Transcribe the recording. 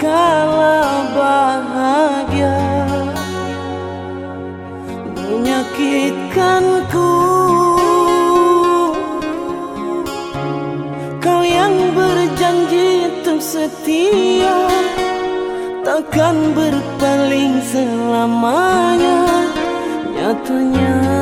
kala bahagia menyakitkanku Kau yang berjanji untuk setia takkan berpaling selamanya. Nyatanya